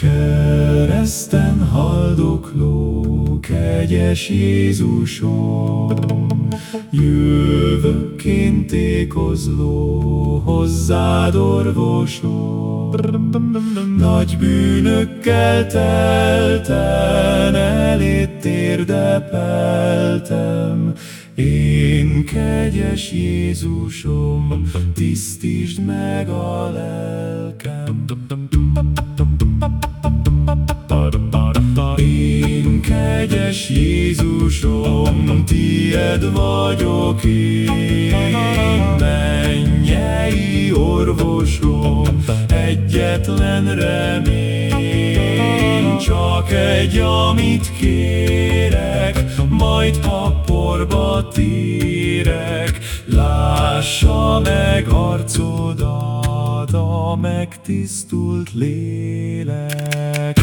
Kereszten haldokló, kegyes Jézusom, Jövök én tékozló, hozzád orvosom. Nagy bűnökkel telten, elét térdepeltem, én kegyes Jézusom, tisztítsd meg a lelkem. Én kegyes Jézusom, tied vagyok én, mennyei orvosom, egyetlen remény, csak egy, amit kérek, majd ha porba térek, lássa meg arcodat a megtisztult lélek.